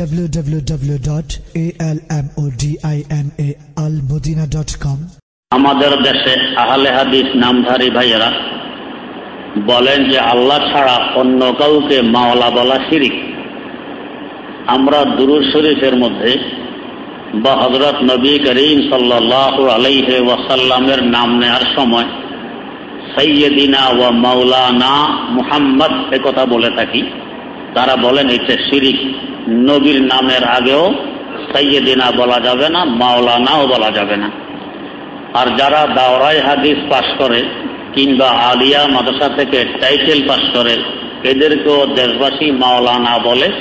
www.almodinaalmodina.com আমাদের দেশে আহলে হাদিস নামধারী ভাইয়েরা বলেন যে আল্লাহ ছাড়া অন্য কাউকে মাওলা বলা শিরিক। আমরা দুরুজ শরীফের মধ্যে বা হজরত নবী করিম সাল্লাহ আলাইহে ওয়াসাল্লামের নাম নেওয়ার সময় সৈয়দিনা ও মাওলানা মুহাম্মদ কথা বলে থাকি। তারা বলেন এটা শিরিক নবীর নামের আগেও সৈয়দিনা বলা যাবে না, মাওলানাও বলা যাবে না। আর যারা দাওরাই হাদিস পাশ করে কিংবা আলিয়া মাদ্রাসা থেকে টাইটেল পাশ করে, এদেরকেও দেশবাসী মাওলানা বলে।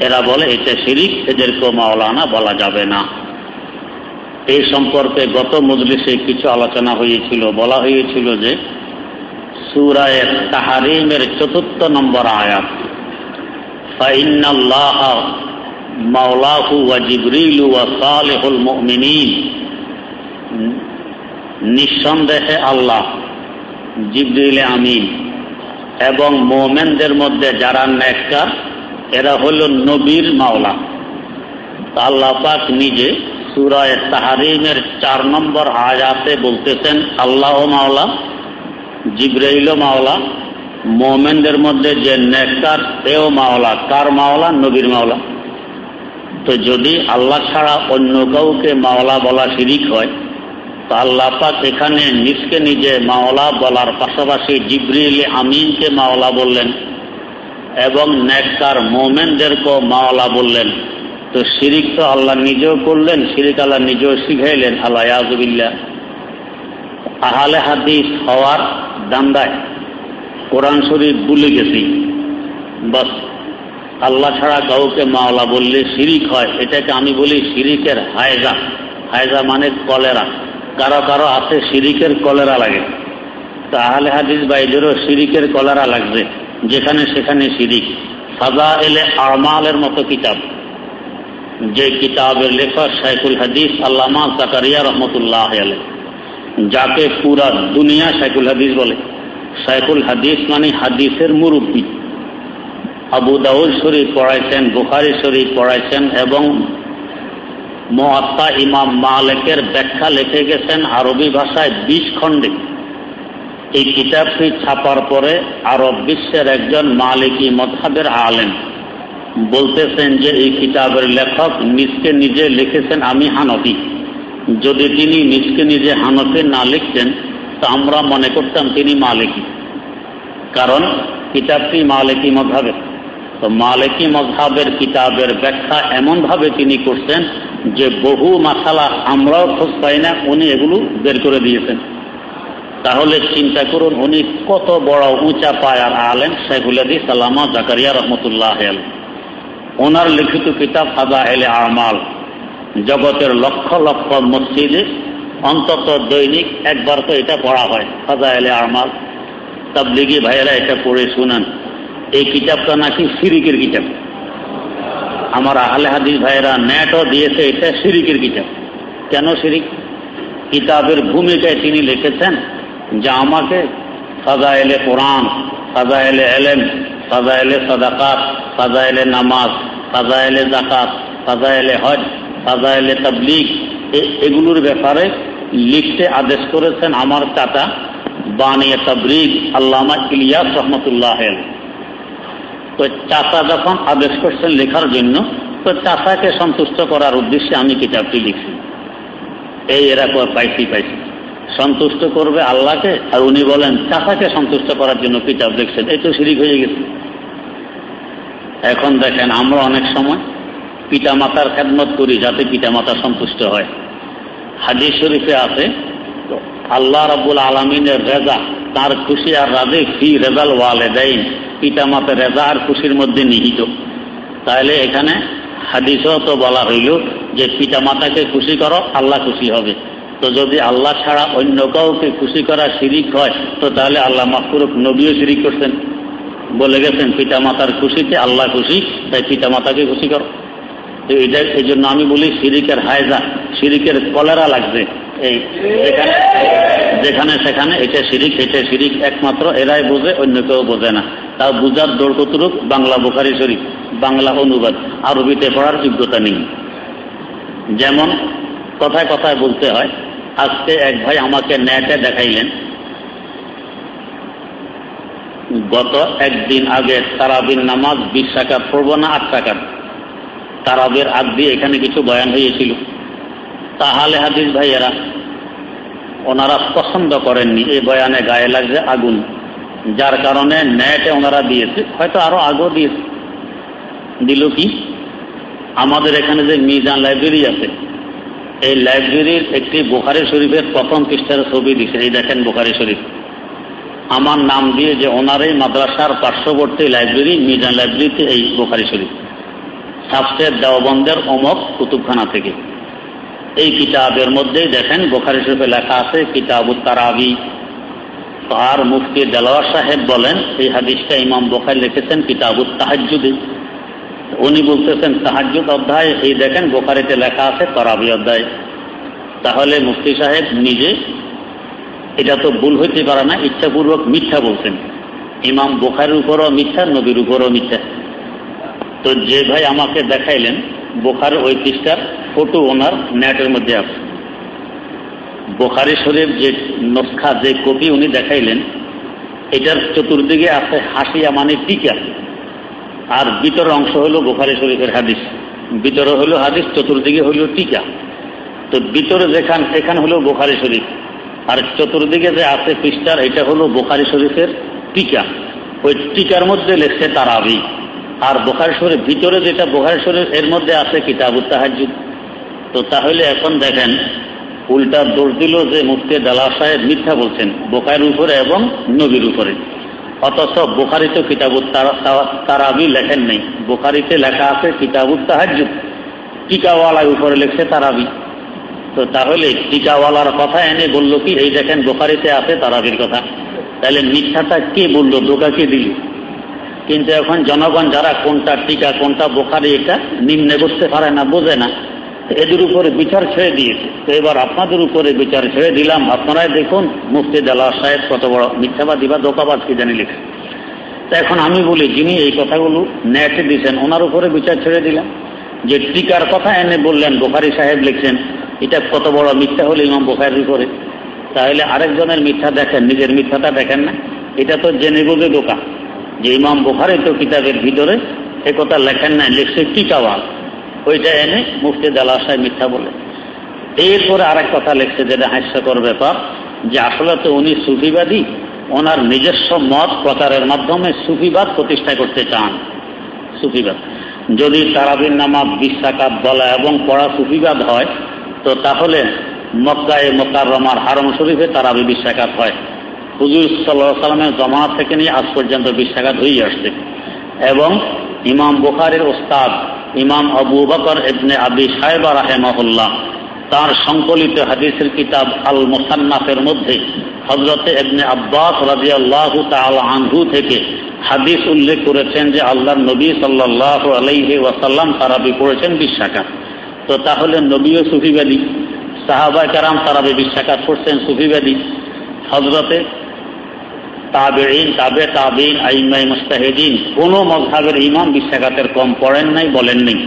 এরা বলে এটা শিরিক, এদেরকেও মাওলানা বলা যাবে না। এই সম্পর্কে গত মজলিসে কিছু আলোচনা হয়েছিল। বলা হয়েছিল যে, সুরায় তাহারিমের চতুর্থ নম্বর আয়াত মাওলাহু ওয়া জিবরিলু ওয়া সালিহুল মুমিনিন। নিঃসন্দেহে আল্লাহ, জিবরিল আমিন। এবং মোমেনদের মধ্যে যারা নেককার, এরা হল নবীর মাওলা। আল্লাহ পাক নিজে সুরায় তাহারিমের চার নম্বর আয়াতে বলতেছেন, আল্লাহ মাওলা জিব্রাইল মাওলা মোমেনদের মধ্যে যে নেককার এও মাওলা। কার মাওলা? নবীর মাওলা। তো যদি আল্লাহ ছাড়া অন্য কাউকে মাওলা বলা শিরিক হয়, তো আল্লাহ পাক এখানে নিজকে নিজে মাওলা বলার পাশাপাশি জিব্রিল আমিনকে মাওলা বললেন এবং নেককার মোমেনদেরকেও মাওলা বললেন। তো শিরিক তো আল্লাহ নিজেও করলেন, শিরিক আল্লাহ নিজেও শিখাইলেন। আল্লাহ ইয়াজুবিল্লা আহালে হাদিস হওয়ার দান্দায়। কোরআন শরীফ ভুলে গেছি। বাস, আল্লাহ ছাড়া কাউকে মাওলা বললে শিরিক হয়, এটাকে আমি বলি শিরিকের হায়জা। হায়জা মানে কলেরা। কারও কারও আছে শিরিকের কলেরা লাগে। তাহলে হাদিস বাইদেরও শিরিকের কলেরা লাগবে। যেখানে সেখানে শিরিক। সাদা এলে আরমালের মতো কিতাব। যে কিতাবের লেখক শাইকুল হাদিস আল্লামা জাকারিয়া রহমতুল্লাহ আলে যাকে পুরা দুনিয়া শাইকুল হাদিস বলে। শাইকুল হাদিস মানে হাদিসের মুরব্বী। আবু দাউদ শরীফ পড়াইছেন, বুখারি শরীফ পড়াইছেন এবং মহাত্মা ইমাম মালেকের ব্যাখ্যা লিখে গেছেন আরবি ভাষায় বিশ খণ্ডে। এই কিতাবটি ছাপার পরে আরব বিশ্বের একজন মালিকী মধাবের আলেন বলতেছেন যে, এই কিতাবের লেখক নিজকে নিজে লিখেছেন আমি হানফি। যদি তিনি নিজকে নিজে হানফি না লিখতেন তা আমরা মনে করতাম তিনি মালিকী। কারণ কিতাবটি মালিকী মধাবের তো মালিকী মধাবের কিতাবের ব্যাখ্যা এমনভাবে তিনি করছেন যে বহু মাসালা আমরাও খোঁজ পাই না, উনি এগুলো বের করে দিয়েছেন। তাহলে চিন্তা করুন, উনি কত বড় উঁচা পায়ার আলেন শেখুলাদি সালামা জাকারিয়া রহমতুল্লাহ আল ওনার লিখিত কিতাব ফাদা এলে আমাল জগতের লক্ষ লক্ষ মসজিদে অন্তত দৈনিক একবার তো এটা পড়া হয় ফাদা এলে আমাল। তাবলিগি ভাইয়েরা এটা পড়ে শুনেন। এই কিতাবটা নাকি সিরিকের কিতাব। আমার আহলে হাদিস ভাইয়েরা নেটও দিয়েছে, এটা সিরিকের কিতাব। কেন সিরিক? কিতাবের ভূমিকায় তিনি লিখেছেন যে আমাকে সাজা এলে কোরআন সাজা এলে এলেম সাজা এলে সদাকাত সাজা এলে নামাজ সাজা এলে জাকাত সাজা এলে হজ সাজা এলে তবলিগ এগুলোর ব্যাপারে লিখতে আদেশ করেছেন আমার চাচা বানিয়ে তবরিগ আল্লামা ইলিয়াস রহমতুল্লাহ তো চাচা যখন আদেশ করছেন লেখার জন্য, তো চাচাকে সন্তুষ্ট করার উদ্দেশ্যে আমি কিতাবটি লিখছি। এই এরা পাইছি পাইছি। সন্তুষ্ট করবে আল্লাহকে, আর উনি বলেন, চাচাকে সন্তুষ্ট করার জন্য কিতাব দেখছেন এই তো শিরিক হয়ে গেছে। এখন দেখেন, আমরা অনেক সময় পিতা মাতার খেদমত করি যাতে পিতা মাতা সন্তুষ্ট হয়। হাদিস শরীফে আছে, আল্লাহ রাবুল আলমিনের রেজা, তার খুশি আর রাজে ফি রেজাল দেয় পিতা মাতার রেজা আর খুশির মধ্যে নিহিত। তাহলে এখানে হাদিসও তো বলা হইল যে পিতা মাতাকে খুশি করো, আল্লাহ খুশি হবে। তো যদি আল্লাহ ছাড়া অন্য কাউকে খুশি করা শিরিক হয়, তো তাহলে আল্লাহ মাহফুরুক নবীও শিরিক করছেন। বলে গেছেন, পিতা মাতার খুশিতে আল্লাহ খুশি, তাই পিতা মাতাকে খুশি করো। তো এই জন্য আমি বলি শিরিকের হায়জা শিরিকের কলেরা লাগছে এই, যেখানে সেখানে এটা শিরিক এটা শিরিক একমাত্র, এরাই বোঝে, অন্য কেউ বোঝে না। তা বুঝার দৌড় কতটুক? বাংলা বোখারি শরীফ, বাংলা অনুবাদ। আরবিতে পড়ার যোগ্যতা নেই। যেমন, কথায় কথায় বলতে হয়, আজকে এক ভাই আমাকে নেটে দেখাইলেন। গত একদিন আগে তারাবির নামাজ বিশ টাকা পড়ব না আট টাকার তারাবের আগ দিয়ে এখানে কিছু বয়ান হয়েছিল। তাহলে হাদিস ভাইয়েরা, ওনারা পছন্দ করেননি এই বয়ানে গায়ে লাগছে আগুন। যার কারণে নেটে ওনারা দিয়েছে, হয়তো আরও আগেও দিয়েছে। দিল কি? আমাদের এখানে যে মিজান লাইব্রেরি আছে, এই লাইব্রেরির একটি বোখারি শরীফের প্রথম পৃষ্ঠার ছবি দিছে। এই দেখেন বোখারি শরীফ। আমার নাম দিয়ে যে ওনারই মাদ্রাসার পার্শ্ববর্তী লাইব্রেরি, মিজান লাইব্রেরিতে এই বোখারি শরীফ। সাবসের দেওবন্দের অমক কুতুবখানা থেকে। এই কিতাবের মধ্যেই দেখেন বোখারি শরীফে লেখা আছে, কিতাব তারাবি। আর মুফতি দেলোয়ার সাহেব বলেন, এই হাদিসটা ইমাম বোখারি লিখেছেন কিতাব তাহাজুদে উনি বলতেছেন তাহাজুদ অধ্যায় এই দেখেন বোখারিতে লেখা আছে তরাবি অধ্যায়। তাহলে মুফতি সাহেব নিজে এটা তো ভুল হইতে পারে না, ইচ্ছাপূর্বক মিথ্যা বলছেন। ইমাম বোখারির উপরও মিথ্যা, নবীর উপরও মিথ্যা। তো যে ভাই আমাকে দেখাইলেন, বোখার ওই পৃষ্ঠার ফটো ওনার নেটের মধ্যে আছে। বোখারি শরীফ যে নস্খা যে কপি উনি দেখাইলেন, এটার চতুর্দিকে আছে হাসিয়া মানে টিকা। আর ভিতর অংশ হলো বোখারি শরীফের হাদিস। ভিতরে হলো হাদিস, চতুর্দিকে হলো টিকা। তো ভিতরে যেখান সেখান হলো বোখারি শরীফ। আর চতুর্দিকে যে আছে পৃষ্ঠার, এটা হলো বোখারি শরীফের টিকা। ওই টিকার মধ্যে লেখছে তারাবি। আর বোখারি ভিতরে যেটা বোখারি এর মধ্যে আছে কিতাবুত তাহাজুদ তো তাহলে এখন দেখেন, উল্টা দোষ দিল যে মুফতি দালা সাহেব মিথ্যা বলছেন, বোখারির উপরে এবং নবীর উপরে। অথচ বোখারিতে কিতাবুত তারাবি লেখেন নেই। বোখারিতে লেখা আছে কিতাবুত তাহাজুদ টিকাওয়ালার উপরে লেখছে তারাবি। তো তাহলে টিকাওয়ালার কথা এনে বলল কি, এই দেখেন বোখারিতে আছে তারাবির কথা। তাহলে মিথ্যাটা কে বলল দোকা কে দিল? কিন্তু এখন জনগণ যারা কোনটা টিকা, কোনটা বোখারি, এটা নিম্নে করতে পারে না, বোঝে না। এদের উপরে বিচার ছেড়ে দিয়েছে। তো এবার আপনাদের উপরে বিচার ছেড়ে দিলাম। আপনারাই দেখুন, মুফতি দালা সাহেব কত বড় মিথ্যাবাদী বা দোকাবাদ কি জানি লিখে তো এখন আমি বলি, যিনি এই কথাগুলো নেটে দিয়েছেন, ওনার উপরে বিচার ছেড়ে দিলাম। যে টিকার কথা এনে বললেন, বোখারি সাহেব লিখছেন, এটা কত বড় মিথ্যা হলো ইমাম বোখারির উপরে। তাহলে আরেকজনের মিথ্যা দেখেন, নিজের মিথ্যাটা দেখেন না। এটা তো জেনে বোঝে দোকান। যে ইমাম বোখারি তো কিতাবের ভিতরে এ কথা লেখেন নাই, লিখছে টিকাওয়াল ওইটা এনে মুফতি দালাশায় মিথ্যা বলে। এরপরে আরেক কথা লিখছে যেটা হাস্যকর ব্যাপার, যে আসলে তো উনি সুফিবাদী, ওনার নিজস্ব মত প্রচারের মাধ্যমে সুফিবাদ প্রতিষ্ঠা করতে চান। সুফিবাদ। যদি তারাবির নামাজ বিশ্বাকাত বলা এবং পড়া সুফিবাদ হয়, তো তাহলে মক্কায় মক্কার রমার হারম শরীফে তারাবি বিশ্বাকাত হয়। হুজুর সাল্লামের জমানাত থেকে নিয়ে আজ পর্যন্ত বিশ্বাঘাত হয়ে আসছে। এবং ইমাম বুখারের ওস্তাদ ইমাম আবু বকর এবনে আবি সাহেবা রাহেমহল্লা তার সংকলিত হাদিসের কিতাব আল মোসান্নাফের মধ্যে হজরতে এবনে আব্বাস রাজি আল্লাহ আনহু থেকে হাদিস উল্লেখ করেছেন যে আল্লাহ নবী সাল্লাহ আলাইহি ওয়াসাল্লাম তারাবি পড়েছেন বিশ্বাকাত তো তাহলে নবী নবীও সুফিবাদী সাহাবা কারাম তারাবি বিশ্বাকাত পড়ছেন সুফিবাদী। হজরতে তাবেইন তাবে তাবিন আইমাই মুস্তাহিদিন। কোন মজহাবের ইমাম বিশ্বাকাতের কম পড়েন নাই, বলেন নেই।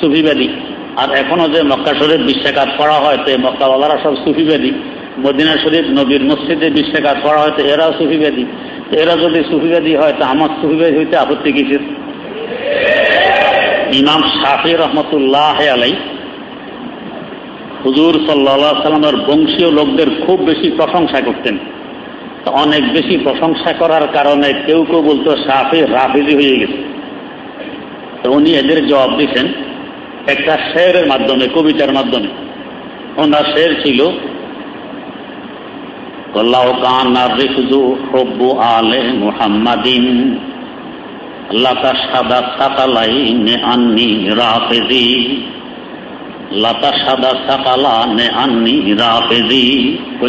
সুফিবাদী আর এখনও যে মক্কা শরীফ বিশ্বাকাত করা হয়, তো মক্কাওয়ালারা সব সুফিবাদী মদিনা শরীফ, নবীর মসজিদে বিশ্বাকাত করা হয়, তো এরাও সুফিবাদী এরা যদি সুফিবাদী হয়, তো আমার সুফিবাদী হইতে আপত্তি কিসের? ইমাম শাফি রহমতুল্লাহ আলাই, হুজুর সাল্লা সাল্লামের বংশীয় লোকদের খুব বেশি প্রশংসা করতেন। অনেক বেশি প্রশংসা করার কারণে কেউ কেউ বলতো, সাফি রাফিজি হয়ে গেছে। তো উনি এদের জবাব দিচ্ছেন একটা শেরের মাধ্যমে, কবিতার মাধ্যমে। ওনার শের ছিল লাতা সাদা সাকালাই নে আন্নি লাতা সাদা সাকালা নে আন্নি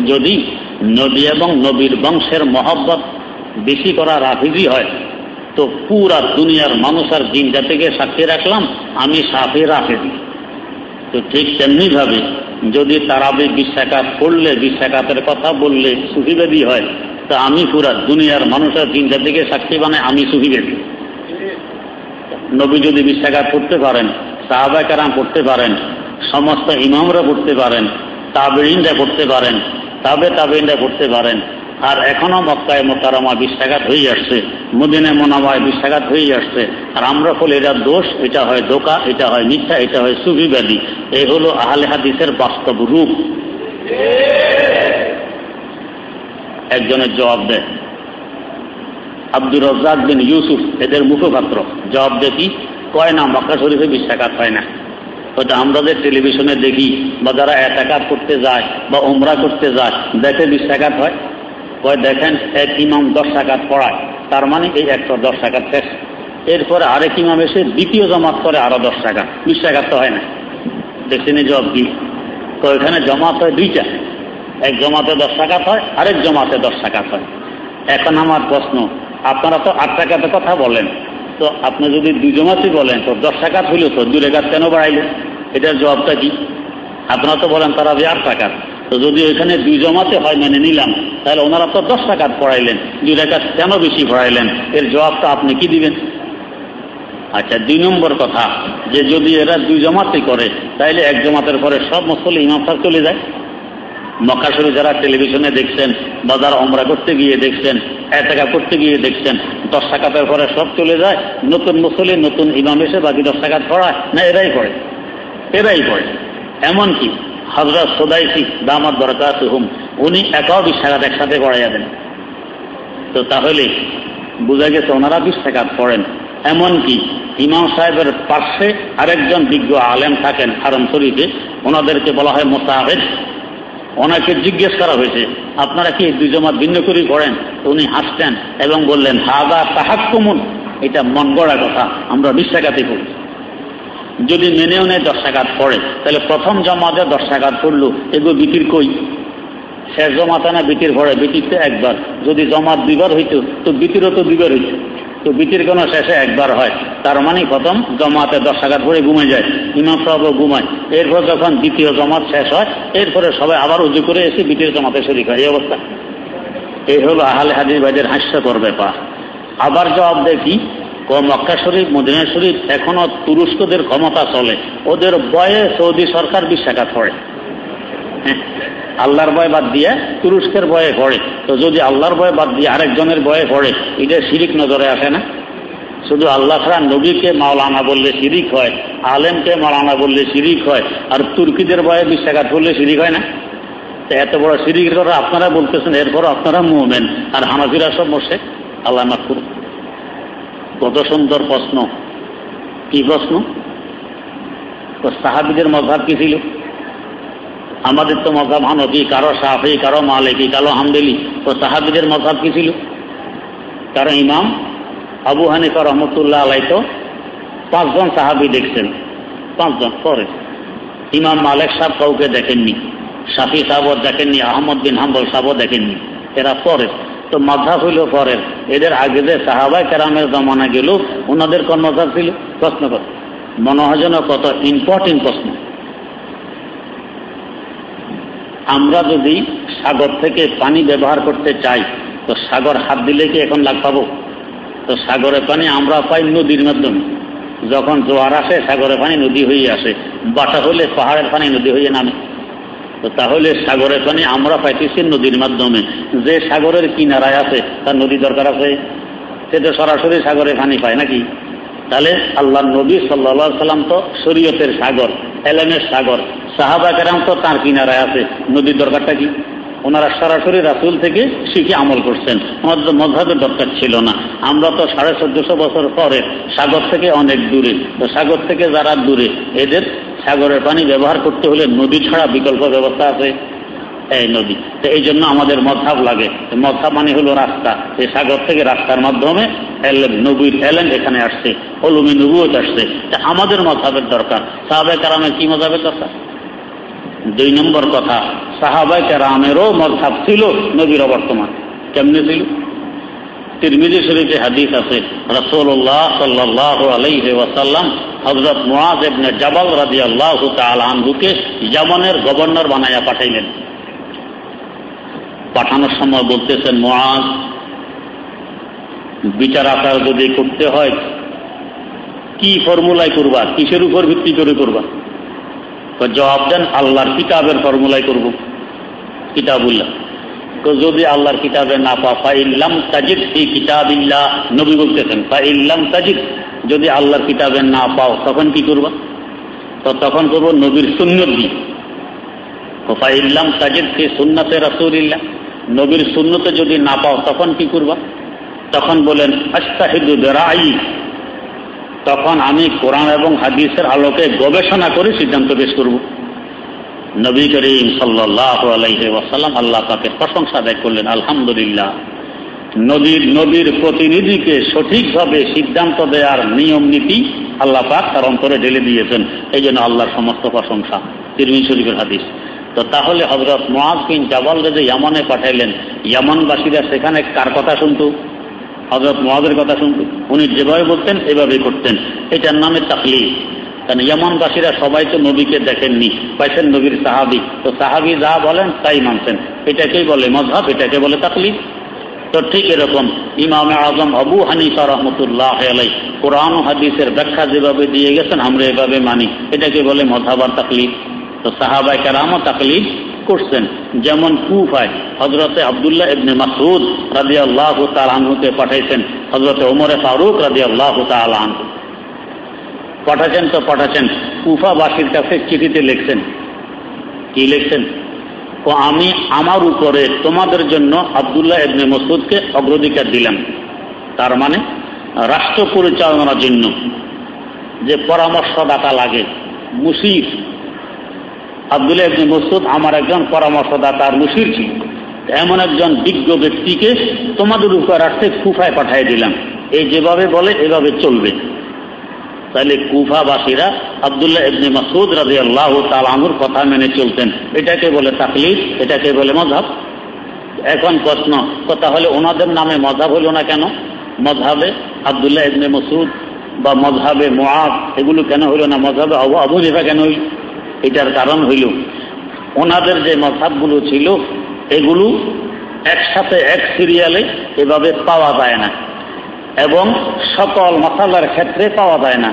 যদি নবী এবং নবীর বংশের মহব্বত বেশি করা রাফিজি হয়। তো পুরা দুনিয়ার মানুষ আর জিন জাতিকে সাক্ষী রাখলাম, আমি সাফি রাফিজি। তো ঠিক তেমনি ভাবে যদি তারাবি বিশ্বাকাত করলে বিশ্বাকাতের কথা বললে সুফিবাদী হয়, তো আমি পুরা দুনিয়ার মানুষের তিনটার দিকে সাক্ষী বানায় আমি গেছি নবী যদি বিশ্বাঘাত করতে পারেন সাহাবা কারাম করতে পারেন, সমস্ত ইমামরা করতে পারেন তাবেইনরা করতে পারেন তাবে তাবেইনরা করতে পারেন। আর এখনও মক্কায় মোকারমা বিশ্বাঘাত হয়ে আসছে মদিনে মোনামায় বিশ্বাঘাত হয়ে আসছে আর আমরা বলি, এটা দোষ, এটা হয় দোকা এটা হয় মিথ্যা, এটা হয় সুবিবাদী। এই হলো আহলে হাদিসের বাস্তব রূপ। একজনের জবাব দেয়, আব্দুর রজ্জাক বিন ইউসুফ, এদের মুখপাত্র। জবাব দেয় কি? কয় না, মক্কা শরীফে বিশ্বাঘাত হয় না। হয়তো আমরা যে টেলিভিশনে দেখি বা যারা একাকাত করতে যায় বা উমরা করতে যায়, দেখে বিশ্বাঘাত হয়। কয় দেখেন, এক ইমাম দশ টাকাত পড়ায়। তার মানে এই একটা দশ টাকার শেষ। এরপরে আরেক ইমাম এসে দ্বিতীয় জমাত করে আরও দশ টাকা। বিশ টাকার তো হয় না। দেখছেন জব কি? তো এখানে জমাত হয় দুইটা। এক জমাতে দশ টাকা হয়, আরেক জমাতে দশ টাকা হয়। এখন আমার প্রশ্ন, আপনারা তো আট টাকাতে কথা বলেন। তো আপনি যদি দুই জমাতে বলেন, তো দশ টাকা হইল তো, দুই রেখাত কেন বাড়াইলেন? এটার জবাবটা কি? আপনারা তো বলেন তারা যে আট টাকা তো যদি ওইখানে দুই জমাতে হয় মেনে নিলাম, তাহলে ওনারা তো দশ টাকা পড়াইলেন, দুই রেখাত কেন বেশি পড়াইলেন? এর জবাবটা আপনি কি দিবেন? আচ্ছা দুই নম্বর কথা, যে যদি এরা দুই জমাতে করে, তাইলে এক জমাতের পরে সব মসলে ইমাম সাহেব চলে যায়। মক্কা যারা টেলিভিশনে দেখছেন, বা যারা অমরা করতে গিয়ে দেখছেন এক টাকা করতে গিয়ে দেখছেন, দশ টাকাতের পরে সব চলে যায়, নতুন মুসলি নতুন ইমাম এসে বাকি দশ টাকা পড়ায়, না এরাই পড়ে? এরাই পড়ে এমনকি হজরত সোদাইসি দামাত দরকার হুম উনি একাও বিশ টাকা একসাথে পড়াইয়া যাবেন তো তাহলে বোঝা গেছে ওনারা বিশ টাকা পড়েন। এমনকি ইমাম সাহেবের পার্শ্বে আরেকজন বিজ্ঞ আলেম থাকেন হারম শরীফে ওনাদেরকে বলা হয় মোসাহেদ ওনাকে জিজ্ঞেস করা হয়েছে, আপনারা কি দুই ভিন্ন করে করেন উনি হাসতেন এবং বললেন, হাদা তাহাক্কুমুন। এটা মন গড়া কথা, আমরা বিশ টাকাতে পড়ি যদি মেনেও নেয়, দশ পড়ে তাহলে প্রথম জমাতে দশ টাকাত পড়ল। এগুলো বিটির কই? শেষ জমাতে না বিটির পড়ে তো একবার। যদি জমাত দুইবার হইতো, তো বিটিরও তো দুইবার হইতো। তো বিটির কোনো শেষে একবার হয়। তার মানে প্রথম জমাতে দশ টাকা ঘুমে যায়। ইমাম সাহেবও ঘুমায়। এরপর যখন দ্বিতীয় জমাত শেষ হয়, এরপরে সবাই আবার উজু করে এসে বিটির জমাতে শরিক হয়। এই অবস্থা। এই হলো আহলে হাদিস ভাইদের হাস্যকর ব্যাপার। আবার জবাব দেখি মক্কা শরীফ, মদিনা শরীফ, এখনও তুরস্কদের ক্ষমতা চলে। ওদের বয়ে সৌদি সরকার বিশ টাকা পড়ে হ্যাঁ আল্লাহর ভয় বাদ দিয়ে তুরস্কের ভয়ে পড়ে। তো যদি আল্লাহর ভয় বাদ দিয়ে আরেকজনের ভয়ে পড়ে, এটা শিরিক নজরে আসে না? শুধু আল্লাহ ছাড়া নবীকে মাওলানা বললে শিরিক হয়, আলেমকে মাওলানা বললে শিরিক হয়, আর তুর্কিদের ভয়ে বিশ্বাঘাত করলে শিরিক হয় না? তো এত বড় শিরিক করে আপনারা বলতেছেন এরপর আপনারা মুভমেন্ট আর হানাফিরা সব বসে আল্লাহ মাফ করুন কত সুন্দর প্রশ্ন। কি প্রশ্ন? তো সাহাবিদের মজাব কি ছিল? আমাদের তো মজাব হানফি কারও সাফি, কারও মালিকি, কারও হামদেলি। তো সাহাবিদের মজাব কি ছিল? কারও ইমাম আবু হানিফা রহমতুল্লাহ আলাই তো পাঁচজন সাহাবি দেখছেন। পাঁচজন, পরে। ইমাম মালেক সাহেব কাউকে দেখেননি সাফি সাহেবও দেখেননি, আহমদ বিন হাম্বল সাহেবও দেখেননি, এরা পরে। তো মাঝাব হইল পরের এদের আগে যে সাহাবাই কেরামের জমানা গেল ওনাদের কোন মজাব ছিল? প্রশ্ন কর। মনে হয় যেন কত ইম্পর্টেন্ট প্রশ্ন। আমরা যদি সাগর থেকে পানি ব্যবহার করতে চাই, তো সাগর হাত দিলে কি এখন লাভ পাবো? তো সাগরের পানি আমরা পাই নদীর মাধ্যমে। যখন জোয়ার আসে, সাগরের পানি নদী হয়ে আসে। বাটা হলে পাহাড়ের পানি নদী হয়ে নামে। তো তাহলে সাগরের পানি আমরা পাইতেছি নদীর মাধ্যমে। যে সাগরের কিনারায় আছে, তার নদী দরকার আছে? সে তো সরাসরি সাগরে পানি পায় নাকি? তাহলে আল্লাহ নবী সাল্লা সাল্লাম তো শরীয়তের সাগর, এলেমের সাগর। সাহাবা কেরাম তো তার কিনারায় আছে। নদীর দরকারটা কি? ওনারা সরাসরি রাসুল থেকে শিখে আমল করছেন। আমাদের মজাবের দরকার ছিল না। আমরা তো সাড়ে চোদ্দশো বছর পরে সাগর থেকে অনেক দূরে। তো সাগর থেকে যারা দূরে, এদের সাগরের পানি ব্যবহার করতে হলে নদী ছাড়া বিকল্প ব্যবস্থা আছে। এই নদী। তো এই জন্য আমাদের মধাব লাগে। মধাব মানে হলো রাস্তা। এই সাগর থেকে রাস্তার মাধ্যমে নবীর এলেন এখানে আসছে। অলুমি নবুয়ত আসছে। তা আমাদের মধাবের দরকার। সাহাবে কারামের কি মজাবের দরকার? দুই নম্বর কথা। সাহাবাই কারামেরও মধাব ছিল নবীর বর্তমান কেমনে ছিল? তিরমিজি শরীফে হাদিস আছে রসুল্লাহ সাল্লাহ আলাইহি ওয়াসাল্লাম হজরত মুআজ ইবনে জাবাল রাদিয়াল্লাহু তাআলা আনহুকে ইয়ামানের গভর্নর বানায়া পাঠাইলেন। পাঠানোর সময় বলতেছেন মহাজ বিচার আচার যদি করতে হয়, কি ফর্মুলায় করবা? কিসের উপর ভিত্তি করে করবা? জবাব দেন, আল্লাহর কিতাবের ফর্মুলায় করব। কিতাবুল্লাহ। তো যদি আল্লাহর কিতাবে না পা ফাইল্লাম তাজিদ এই কিতাবিল্লাহ, নবী বলতেছেন, ফাইল্লাম তাজিদ। যদি আল্লাহর কিতাবে না পাও, তখন কি করবা? তো তখন করব নবীর সুন্নত দিয়ে। ফাইল্লাম তাজিদ ফি সুন্নতে রাসুলিল্লাহ। নবীর সুন্নতে যদি না পাও, তখন কি করবা? তখন বলেন, আস্তাহিদু বেড়াই তখন আমি কোরআন এবং হাদিসের আলোকে গবেষণা করে সিদ্ধান্ত পেশ করব। নবী করিম সাল্লাহ আল্লাহ তাকে প্রশংসা আদায় করলেন, আলহামদুলিল্লাহ। নদীর নদীর প্রতিনিধিকে সঠিকভাবে সিদ্ধান্ত দেওয়ার নিয়ম নীতি আল্লাহ পাক তার অন্তরে ঢেলে দিয়েছেন। এই জন্য আল্লাহর সমস্ত প্রশংসা। তিরমি শরীফের হাদিস। তো তাহলে হজরত মহাজ বিন জাবাল যে ইয়ামনে পাঠাইলেন, ইয়ামনবাসীরা সেখানে কার কথা শুনতো? হজরত মহাজের কথা শুনতো। উনি যেভাবে বলতেন, এভাবেই করতেন। এটার নামে তাকলি কারণ ইয়ামনবাসীরা সবাই তো নবীকে দেখেননি। পাইছেন নবীর সাহাবি। তো সাহাবি যা বলেন, তাই মানছেন। এটাকেই বলে মজহাব এটাকে বলে তাকলি তো ঠিক এরকম ইমামে আজম আবু হানিফা রহমতুল্লাহ আলাই কোরআন হাদিসের ব্যাখ্যা যেভাবে দিয়ে গেছেন, আমরা এভাবে মানি। এটাকে বলে মধাবার তাকলিফ তো সাহাবাই কেরামও তাকলিফ করছেন। যেমন কুফায় হজরতে আবদুল্লাহ ইবনে মাসুদ রাজি আল্লাহ তালহুকে পাঠাইছেন। হজরতে ওমরে ফারুক রাজি আল্লাহ তালহ পাঠাচ্ছেন তো পাঠাচ্ছেন। কুফাবাসীর কাছে চিঠিতে লিখছেন। কি লিখছেন? তো আমি আমার উপরে তোমাদের জন্য আবদুল্লাহ ইবনে মসুদকে অগ্রাধিকার দিলাম। তার মানে রাষ্ট্র পরিচালনার জন্য যে পরামর্শদাতা লাগে মুসির আবদুল্লাহ ইবনে মসুদ আমার একজন পরামর্শদাতার মুসির ছিল। এমন একজন বিজ্ঞ ব্যক্তিকে তোমাদের উপর রাখতে কুফায় পাঠিয়ে দিলাম। এই যেভাবে বলে, এভাবে চলবে। তাহলে কুফাবাসীরা আবদুল্লাহ ইবনে মাসুদ রাজি আল্লাহ তালামুর কথা মেনে চলতেন। এটাকে বলে তাকলিফ এটাকে বলে মজাব এখন প্রশ্ন তাহলে ওনাদের নামে মজাব হলো না কেন? মজাবে আবদুল্লাহ ইবনে মসুদ বা মজাবে মোয়াব এগুলো কেন হইল না? মজাবে নিফা কেন হইল? এটার কারণ হইল, ওনাদের যে মজাবগুলো ছিল, এগুলো একসাথে এক সিরিয়ালে এভাবে পাওয়া যায় না। এবং সকল মশালার ক্ষেত্রে পাওয়া যায় না।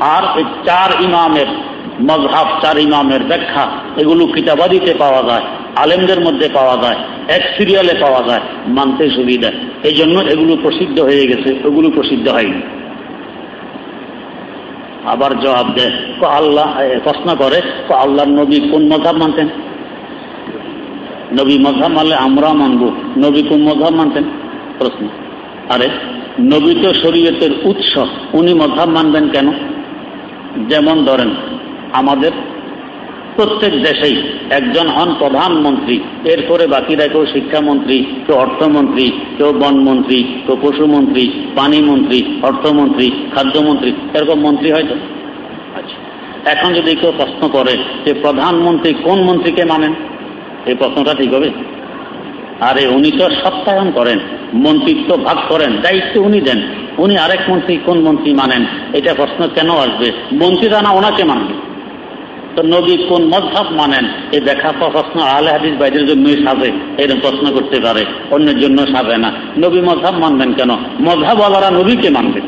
আর এই চার ইমামের মজহাব, চার ইমামের ব্যাখ্যা, এগুলো কিতাবাদিতে পাওয়া যায়, আলেমদের মধ্যে পাওয়া যায়, এক সিরিয়ালে পাওয়া যায়, মানতে সুবিধা। এই জন্য এগুলো প্রসিদ্ধ হয়ে গেছে, ওগুলো প্রসিদ্ধ হয়নি। আবার জবাব দেয় আল্লাহ প্রশ্ন করে আল্লাহর নবী কোন মজাব মানতেন? নবী মজাব মানলে আমরা মানব, নবী কোন মজাব মানতেন? প্রশ্ন। আরে, নবী তো শরীয়তের উৎস, উনি মজাব মানবেন কেন? যেমন ধরেন, আমাদের প্রত্যেক দেশেই একজন হন প্রধানমন্ত্রী, এরপরে বাকিরা কেউ শিক্ষামন্ত্রী, কেউ অর্থমন্ত্রী, কেউ বনমন্ত্রী, কেউ পশুমন্ত্রী, পানিমন্ত্রী, অর্থমন্ত্রী, খাদ্যমন্ত্রী, এরকম মন্ত্রী হয়তো। আচ্ছা এখন যদি কেউ প্রশ্ন করে যে প্রধানমন্ত্রী কোন মন্ত্রীকে মানেন, এই প্রশ্নটা ঠিক হবে। আরে উনি তো সত্যায়ন করেন, মন্ত্রিত্ব ভাগ করেন, দায়িত্ব উনি দেন। উনি আরেক মন্ত্রী, কোন মন্ত্রী মানেন? এটা প্রশ্ন কেন আসবে? মন্ত্রীরা না ওনাকে মানবে? তো নবী কোন মজহাব মানেন? এই দেখা প্রশ্ন আলে হাদিস বাইদের জন্যই সাজে। এরকম প্রশ্ন করতে পারে। অন্যের জন্য সাজে না। নবী মজহাব মানবেন কেন? মজহাবওয়ালারা নবীকে মানবে।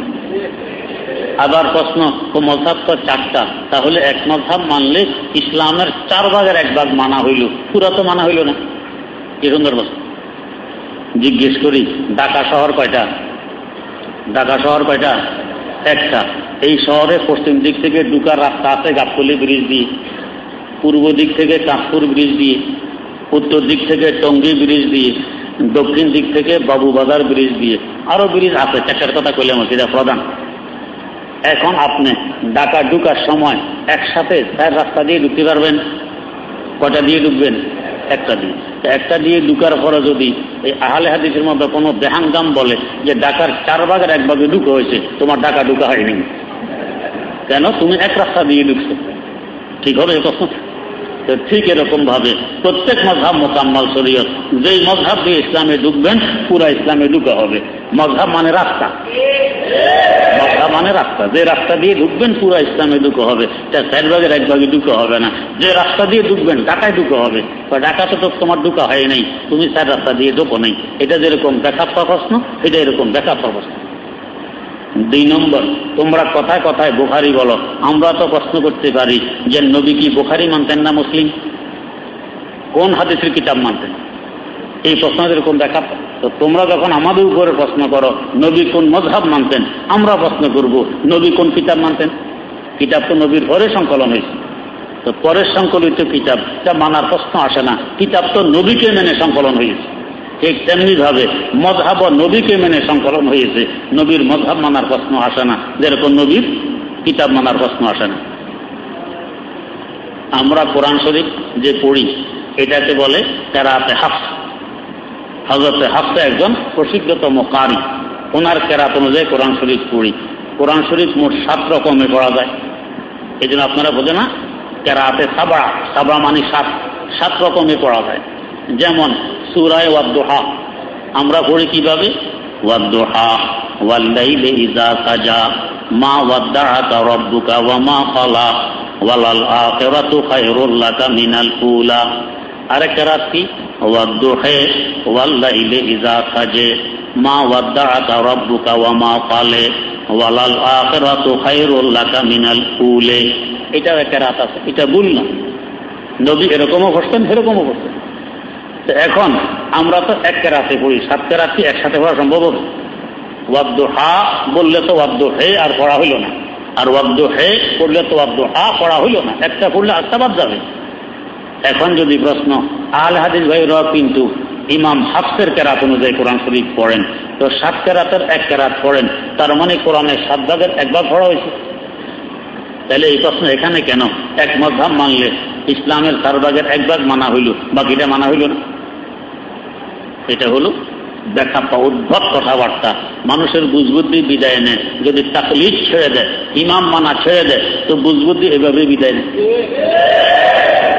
আবার প্রশ্ন তো মজহাব তো চারটা। তাহলে এক মজহাব মানলে ইসলামের চার ভাগের এক ভাগ মানা হইল। পুরা তো মানা হইল না। কি সুন্দর প্রশ্ন। জিজ্ঞেস করি, ঢাকা শহর কয়টা? ঢাকা শহর কয়টা? একটা। এই শহরে পশ্চিম দিক থেকে ঢুকার রাস্তা আছে গাবতলি ব্রিজ দিয়ে। পূর্ব দিক থেকে চাঁদপুর ব্রিজ দিয়ে। উত্তর দিক থেকে টঙ্গী ব্রিজ দিয়ে। দক্ষিণ দিক থেকে বাবুবাজার ব্রিজ দিয়ে। আরও ব্রিজ আছে, চারটার কথা কইলাম সেটা প্রধান। এখন আপনি ঢাকা ঢুকার সময় একসাথে চার রাস্তা দিয়ে ঢুকতে পারবেন। কটা দিয়ে ঢুকবেন? একটা দিয়ে একটা দিয়ে ঢুকার পরে যদি এই আহলে হাদিসের মধ্যে কোনো বেহাঙ্গাম বলে যে ডাকার চার ভাগের এক ভাগে ঢুকা হয়েছে, তোমার ডাকা ঢুকা হয়নি। কেন? তুমি এক রাস্তা দিয়ে ঢুকছো। ঠিক হবে প্রশ্ন ঠিক এরকম ভাবে প্রত্যেক মজহাব মোকাম্মাল শরীয়ত, যেই মজহাব দিয়ে ইসলামে ঢুকবেন, পুরা ইসলামে ঢুকা হবে। মজহাব মানে রাস্তা। মানে রাস্তা। যে রাস্তা দিয়ে ঢুকবেন, পুরো ইসলামে ঢুকে হবে। তার চার ভাগের এক ভাগে ঢুকে হবে না। যে রাস্তা দিয়ে ঢুকবেন, ঢাকায় ঢুকে হবে। ঢাকাতে তো তোমার ঢুকা হয় নাই। তুমি চার রাস্তা দিয়ে ঢুকো নাই। এটা যেরকম বেকার প্রশ্ন, এটা এরকম বেকার প্রশ্ন। দুই নম্বর, তোমরা কথায় কথায় বোখারি বলো। আমরা তো প্রশ্ন করতে পারি যে নবী কি বোখারি মানতেন না মুসলিম? কোন হাদিসের কিতাব মানতেন? এই প্রশ্ন এরকম দেখা তো তোমরা যখন আমাদের উপরে প্রশ্ন করো, নবী কোন মজহাব মানতেন? আমরা প্রশ্ন করব, নবী কোন কিতাব মানতেন? কিতাব তো নবীর পরে সংকলন হয়েছে। তো পরের সংকলিত কিতাব, এটা মানার প্রশ্ন আসে না। কিতাব তো নবীকে মেনে সংকলন হয়েছে। ঠিক তেমনি ভাবে মজহাব নবীকে মেনে সংকলন হয়েছে। নবীর মজহাব মানার প্রশ্ন আসে না। যেরকম নবীর কিতাব মানার প্রশ্ন আসে না। আমরা কোরআন শরীফ যে পড়ি, এটাকে বলে কেরাতে হাফ হজরতে হাফসা একজন প্রসিদ্ধতম কারি। ওনার কেরাত অনুযায়ী কোরআন শরীফ পড়ি। কোরআন শরীফ মোট সাত রকমে পড়া যায়। এই জন্য আপনারা বোঝে না, কেরাতে সাবা সাবা মানে সাত সাত রকমে পড়া যায়। যেমন সুরায় ওয়াদ্দোহা, আমরা পড়ি কীভাবে? ওয়াদ্দোহা, ওয়াল্লাইলে ইজা সাজা, মা ওয়াদ্দাআকা রব্বুকা ওয়া মা খালা ওয়ালাল আখিরাতু খায়রুল লাকা মিনাল উলা। আরেক রাত কি ইজা মা মা কালে ওয়ালাল এটাও একটা রাত আছে, এটা এরকমও সেরকমও করতেন। এখন আমরা তো এক রাতে পড়ি সাত রাত্রি একসাথে পড়া সম্ভব হবে? ওয়াদ্দ হা বললে তো ওয়াদ্দ হে আর পড়া হইল না। আর ওয়াদ্দ হে পড়লে তো ওয়াদ্দ হা পড়া হইল না। একটা পড়লে আটটা বাদ যাবে। এখন যদি প্রশ্ন, আল হাদিস ভাই র কিন্তু ইমাম হাফসের কেরাত অনুযায়ী কোরআন শরীফ পড়েন, তো সাত কেরাতের এক কেরাত পড়েন, তার মানে কোরআনের সাত ভাগের একবার পড়া হয়েছে। তাহলে এই প্রশ্ন এখানে কেন? এক মধ্যাম মানলে ইসলামের চার ভাগের এক ভাগ মানা হইল, বাকিটা মানা হইল না। এটা হলো দেখা উদ্ভব কথাবার্তা। মানুষের বুঝবুদ্ধি বিদায় নেয়। যদি তাকলিদ ছেড়ে দেয়, ইমাম মানা ছেড়ে দেয়, তো বুঝবুদ্ধি এভাবে বিদায় নেয়।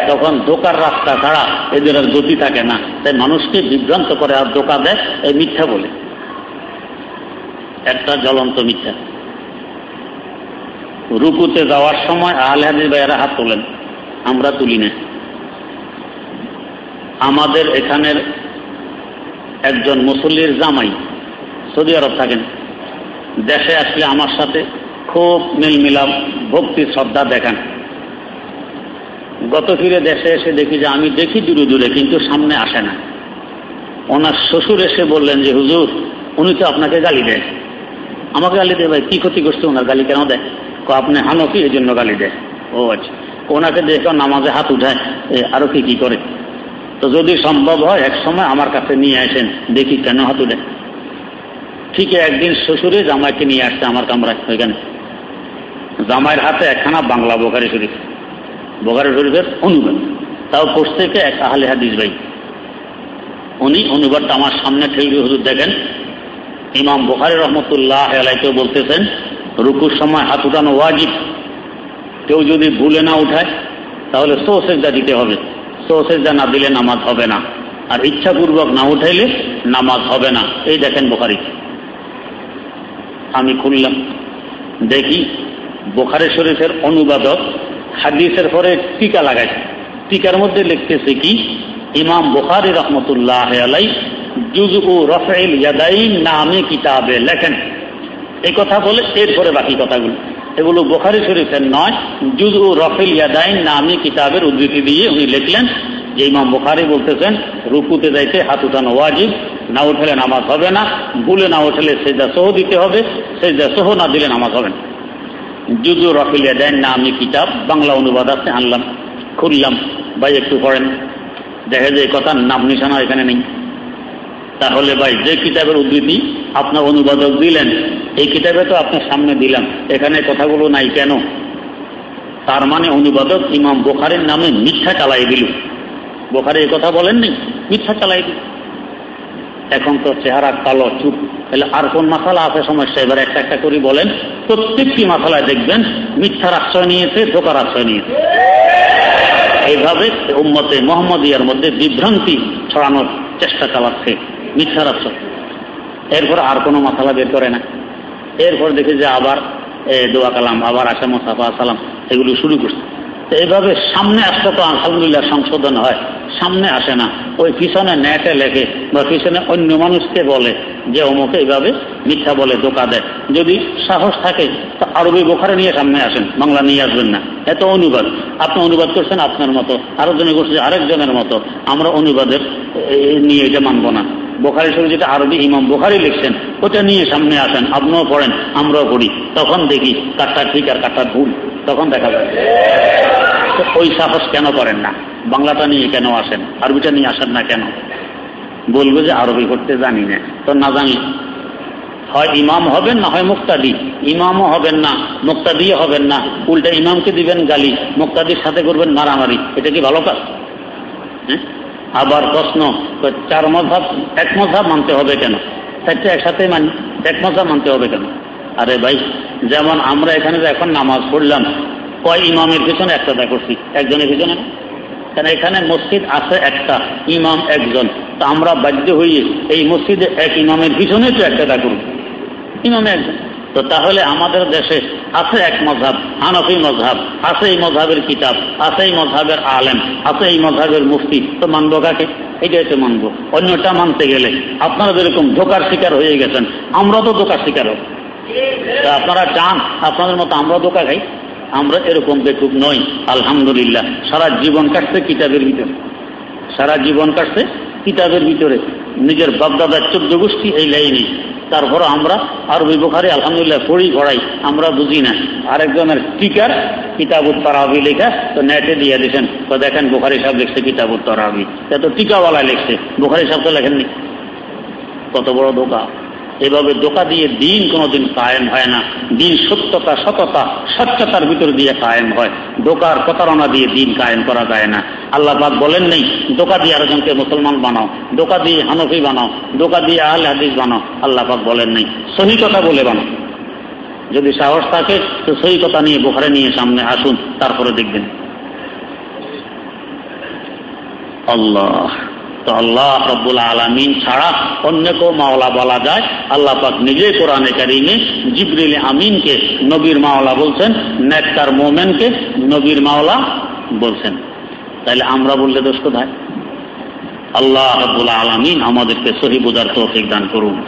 তখন ধোকার রাস্তা ছাড়া এদের আর গতি থাকে না। তাই মানুষকে বিভ্রান্ত করে আর ধোকা দেয়, এই মিথ্যা বলে। একটা জ্বলন্ত মিথ্যা। রুকুতে যাওয়ার সময় আহলে হাদিস ভাইয়েরা হাত তোলেন। আমরা তুলি না। আমাদের এখানের একজন মুসল্লির জামাই, সৌদি আরব থাকেন। দেশে আসলে আমার সাথে খুব মিল মিলাপ ভক্তি, শ্রদ্ধা দেখান। গত ফিরে দেশে এসে দেখি যে আমি দেখি দূরে দূরে, কিন্তু সামনে আসে না। ওনার শ্বশুর এসে বললেন যে, হুজুর, উনি তো আপনাকে গালি দেয়। আমাকে গালি দেয় ভাই, কি ক্ষতি করছে ওনার গালি কেন দেয়? আপনি হানো কি এই জন্য গালি দেয়। ও আচ্ছা ওনাকে দেখে নামাজে হাত উঠায় আরও কি কি করে? তো যদি সম্ভব হয়, এক সময় আমার কাছে নিয়ে আসেন। দেখি কেন হাত উঠে। ঠিক একদিন শ্বশুরে জামাইকে নিয়ে আসছে আমার কামরা ওইখানে। জামাইয়ের হাতে একখানা বাংলা বোকারি শরীফ। বোকারি শরীফের অনুবাদ। তাও কোর্স থেকে এক আহলে হাদিস ভাই। উনি অনুবাদটা আমার সামনে ঠেলবে হুজুর দেখেন। ইমাম বোখারি রহমতুল্লাহ আলাইকেও বলতেছেন, রুকুর সময় হাত উঠানো ওয়াজিব। কেউ যদি ভুলে না উঠায়, তাহলে সো সেজদা দিতে হবে। সো সেজদা না দিলে নামাজ হবে না। আর ইচ্ছাপূর্বক না উঠাইলে নামাজ হবে না। এই দেখেন বোখারি। আমি খুললাম। দেখি বোখারি শরীফের অনুবাদক হাদিসের পরে টিকা লাগাইছে। টিকার মধ্যে লিখতেছে কি, ইমাম বুখারি রহমতুল্লাহ আলাই জুজ ও রফেল ইয়াদাইন নামে কিতাবে লেখেন। এই কথা বলে এরপরে বাকি কথাগুলো। এগুলো বোখারি শরীফের নয় জুজ ও রফেল ইয়াদাইন নামে কিতাবের উদ্ধৃতি দিয়ে উনি লিখলেন যে ইমাম বুখারি বলতেছেন, রুকুতে যাইতে হাত উঠানো ওয়াজিব, না উঠলে নামাজ হবে না, ভুলে না উঠলে সেজা সহ দিতে হবে সেজা সহ না দিলে নামাজ হবে না। জুজু রফিলিয়া দেন না আমি কিতাব, বাংলা অনুবাদ আছে, আনলাম, খুললাম, ভাই একটু পড়েন। দেখে যে কথার নাম নিশানা এখানে নেই। তাহলে ভাই, যে কিতাবের উদ্ধৃতি আপনার অনুবাদক দিলেন এই কিতাবে তো আপনার সামনে দিলাম। এখানে কথাগুলো নাই কেন? তার মানে অনুবাদক ইমাম বোখারের নামে মিথ্যা চালাই দিল। বোখারে এই কথা বলেননি? মিথ্যা চালাই দিল। এখন তো চেহারা কালো, চুপ। তাহলে আর কোন মাসালা আছে সমস্যা? এবার একটা একটা করে বলেন। প্রত্যেকটি মাসালায় দেখবেন, মিথ্যার আশ্রয় নিয়েছে, ধোকার আশ্রয় নিয়েছে। এইভাবে উম্মতে মোহাম্মদিয়ার মধ্যে বিভ্রান্তি ছড়ানোর চেষ্টা চালাচ্ছে মিথ্যার আশ্রয়। এরপর আর কোনো মাসালা বের করে না। এরপর দেখি যে আবার দোয়া কালাম, আবার আসা মোসাফা সালাম, এগুলো শুরু করছে। তো এইভাবে সামনে আসতে তো আলহামদুলিল্লাহ সংশোধন হয়, সামনে আসে না। ওই পিছনে নেটে লেখে বা পিছনে অন্য মানুষকে বলে যে অমুকে এইভাবে মিথ্যা বলে দোকা দেয়। যদি সাহস থাকে, তো আরবি বোখারে নিয়ে সামনে আসেন, বাংলা নিয়ে আসবেন না। এত অনুবাদ। আপনি অনুবাদ করছেন আপনার মতো আরও জনে করছে আরেকজনের মতো। আমরা অনুবাদের নিয়ে এটা মানবো না। বোখারি শরীফ যেটা আরবি ইমাম বোখারি লিখছেন, ওটা নিয়ে সামনে আসেন, আপনিও পড়েন, আমরাও পড়ি। তখন দেখি কাটটা ঠিক আর কাটটা ভুল। তখন দেখা যায়। ওই সাহস কেন করেন না? বাংলাটা নিয়ে কেন আসেন? আরবিটা নিয়ে আসেন না কেন? বলব যে আরবি করতে জানি না। তো না জানি, হয় ইমাম হবেন না হয় মুক্তাদি? ইমামও হবেন না, মুক্তাদিও হবেন না। উল্টা ইমামকে দিবেন গালি, মুক্তাদির সাথে করবেন মারামারি। এটা কি ভালো কাজ? আবার প্রশ্ন চার মধাব এক মধাব মানতে হবে কেন? চারটে একসাথে মানি, এক মধাব মানতে হবে কেন? আরে ভাই, যেমন আমরা এখানে এখন নামাজ পড়লাম, কয় ইমামের পিছনে একটা দা করছি একজনের পিছনে না? কারণ এখানে মসজিদ আছে একটা, ইমাম একজন, তা আমরা বাধ্য হইয়ে এই মসজিদে এক ইমামের পিছনে তো একটা করব ইমাম একজন। তো তাহলে আমাদের দেশে আছে এক মজাব হানফি মজাব আছে এই মজাবের কিতাব, আছে এই মজাবের আলেম, আছে এই মজাবের মুফতি। তো মানব কাকে? এটাই তো মানব। অন্যটা মানতে গেলে আপনারা যেরকম ধোকার শিকার হয়ে গেছেন আমরা তো ধোকার শিকার হব। তা আপনারা চান, আপনাদের মতো আমরা ধোকা খাই? আমরা এরকম বেকুব নই, আলহামদুলিল্লাহ। সারা জীবন কাটছে কিতাবের ভিতরে। সারা জীবন কাটছে কিতাবের ভিতরে। নিজের বাপদাদার চোদ্দ গোষ্ঠী এই লাইনে। তারপর আমরা আরবি বোখারি, আলহামদুলিল্লাহ, পড়ি, পড়াই। আমরা বুঝি না। আরেকজনের টিকার কিতাব উত্তরাবি লেখা তো নেটে দিয়ে দিয়েছেন তো দেখেন বোখারি সাহেব লিখছে কিতাব তো টিকাওয়ালা লিখছে। বোখারি সাহেব তো লেখেননি। কত বড় ধোকা। এভাবে ধোকা দিয়ে দিন কোনোদিন কায়েম হয় না। দিন সত্যতা, সততা, স্বচ্ছতার ভিতর দিয়ে কায়েম হয়। ধোকার প্রতারণা দিয়ে দিন কায়েম করা যায় না। আল্লাহ পাক বলেন নেই, ধোকা দিয়ে আরেকজনকে মুসলমান বানাও, ধোকা দিয়ে হানফি বানাও, ধোকা দিয়ে আহলে হাদিস বানাও, আল্লাহ পাক বলেন নেই। সহি কথা বলে বানাও। যদি সাহস থাকে, তো সহি কথা নিয়ে বোখারে নিয়ে সামনে আসুন, তারপরে দেখবেন। আল্লাহ। তো আল্লাহ রব্বুল আলমিন ছাড়া অন্য কেউ মাওলা বলা যায়। আল্লাহ পাক নিজে কোরআনে কারিমে জিবরিল আমিনকে নবীর মাওলা বলছেন, নেককার মোমেনকে নবীর মাওলা বলছেন। তাহলে আমরা বললে দোষ কোথায়? আল্লাহ রব্বুল আলমিন আমাদেরকে সহি বোঝার তৌফিক দান করুন।